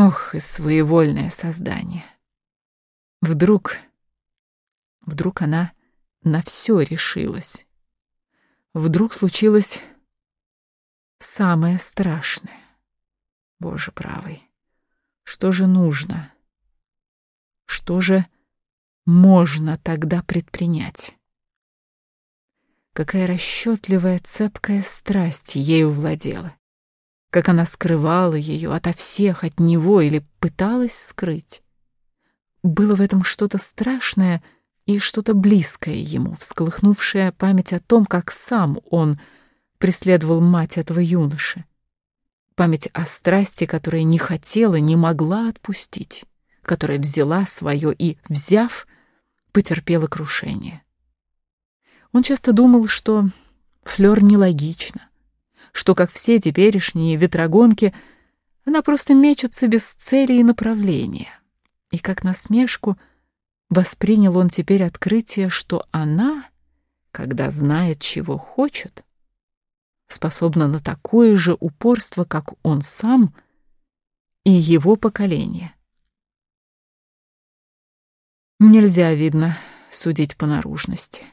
Ох, и своевольное создание. Вдруг... Вдруг она на все решилась. Вдруг случилось самое страшное. Боже правый, что же нужно? Что же можно тогда предпринять? Какая расчетливая, цепкая страсть ею владела. Как она скрывала ее ото всех, от него или пыталась скрыть. Было в этом что-то страшное и что-то близкое ему, всколыхнувшее память о том, как сам он преследовал мать этого юноши. Память о страсти, которая не хотела, не могла отпустить, которая взяла свое и, взяв, потерпела крушение. Он часто думал, что Флёр нелогична, что, как все теперешние ветрогонки, она просто мечется без цели и направления. И как насмешку воспринял он теперь открытие, что она, когда знает, чего хочет, способна на такое же упорство, как он сам и его поколение. Нельзя, видно, судить по наружности.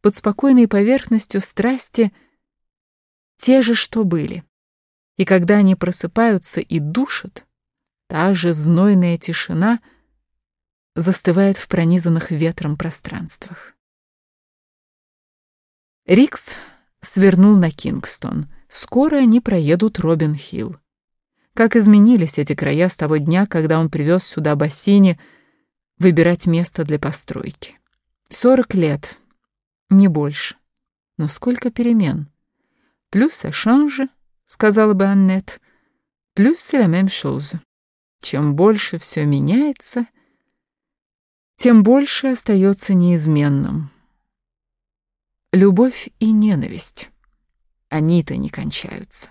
Под спокойной поверхностью страсти те же, что были. И когда они просыпаются и душат, та же знойная тишина застывает в пронизанных ветром пространствах. Рикс свернул на Кингстон. Скоро они проедут Робин-Хилл. Как изменились эти края с того дня, когда он привез сюда бассейни выбирать место для постройки. Сорок лет, не больше. Но сколько перемен. Плюс эшанжи, сказала бы Аннет, плюс la même chose. Чем больше все меняется, тем больше остается неизменным. Любовь и ненависть. Они-то не кончаются.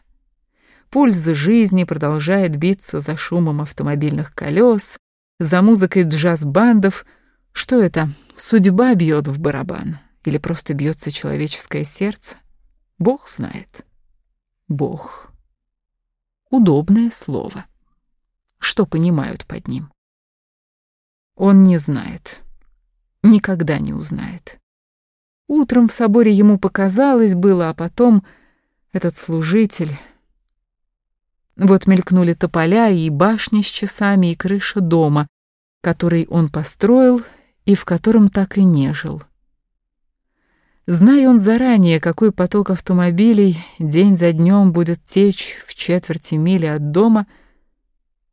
Пульс жизни продолжает биться за шумом автомобильных колес, за музыкой джаз-бандов. Что это? Судьба бьет в барабан? Или просто бьется человеческое сердце? Бог знает. Бог. Удобное слово. Что понимают под ним? Он не знает. Никогда не узнает. Утром в соборе ему показалось было, а потом этот служитель... Вот мелькнули тополя и башни с часами, и крыша дома, который он построил и в котором так и не жил. Зная он заранее, какой поток автомобилей день за днем будет течь в четверти мили от дома,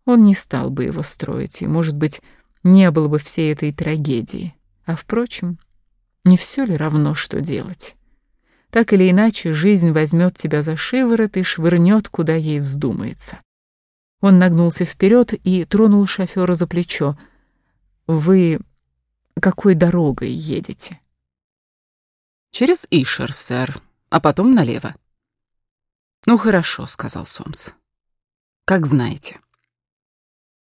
он не стал бы его строить, и, может быть, не было бы всей этой трагедии. А, впрочем, не все ли равно, что делать? Так или иначе, жизнь возьмет тебя за шиворот и швырнет, куда ей вздумается. Он нагнулся вперед и тронул шофера за плечо. «Вы какой дорогой едете?» «Через Ишер, сэр, а потом налево». «Ну хорошо», — сказал Сомс. «Как знаете».